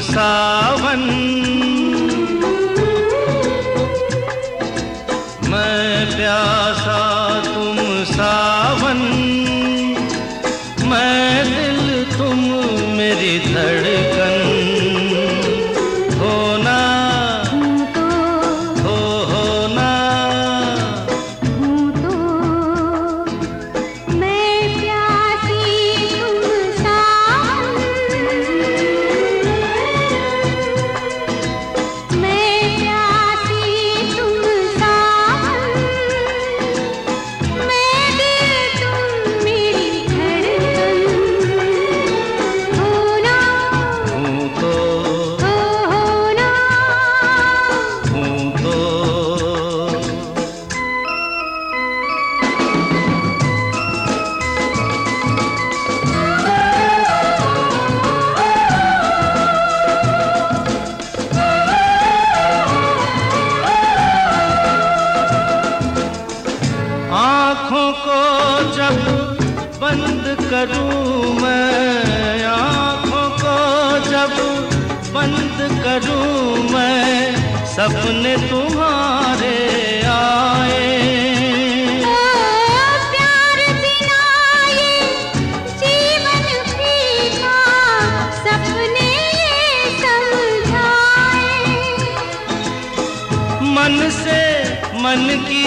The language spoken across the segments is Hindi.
सावन। मैं प्यासा तुम सावन। मैं दिल तुम मेरी धड़कन। को जब बंद करूँ मैं आँखों को जब बंद करूँ मैं सपने तुम्हारे आए। प्यार बिना ये जीवन फीका सपने ये समझाए मन से मन की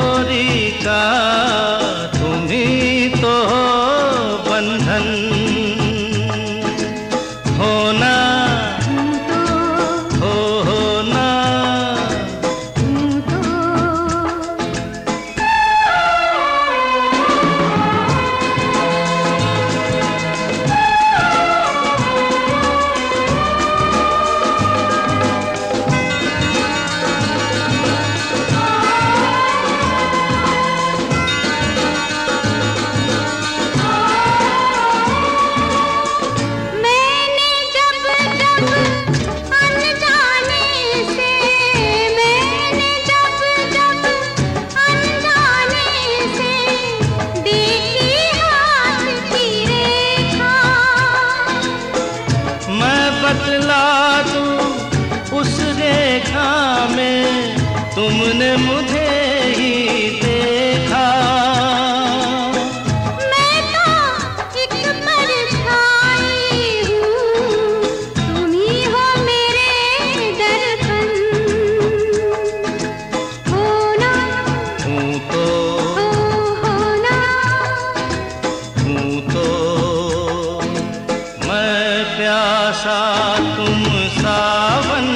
डोरी का मैं तू उस रेखा में। तुमने मुझे तुम सावन।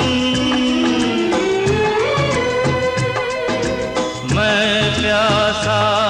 मैं प्यासा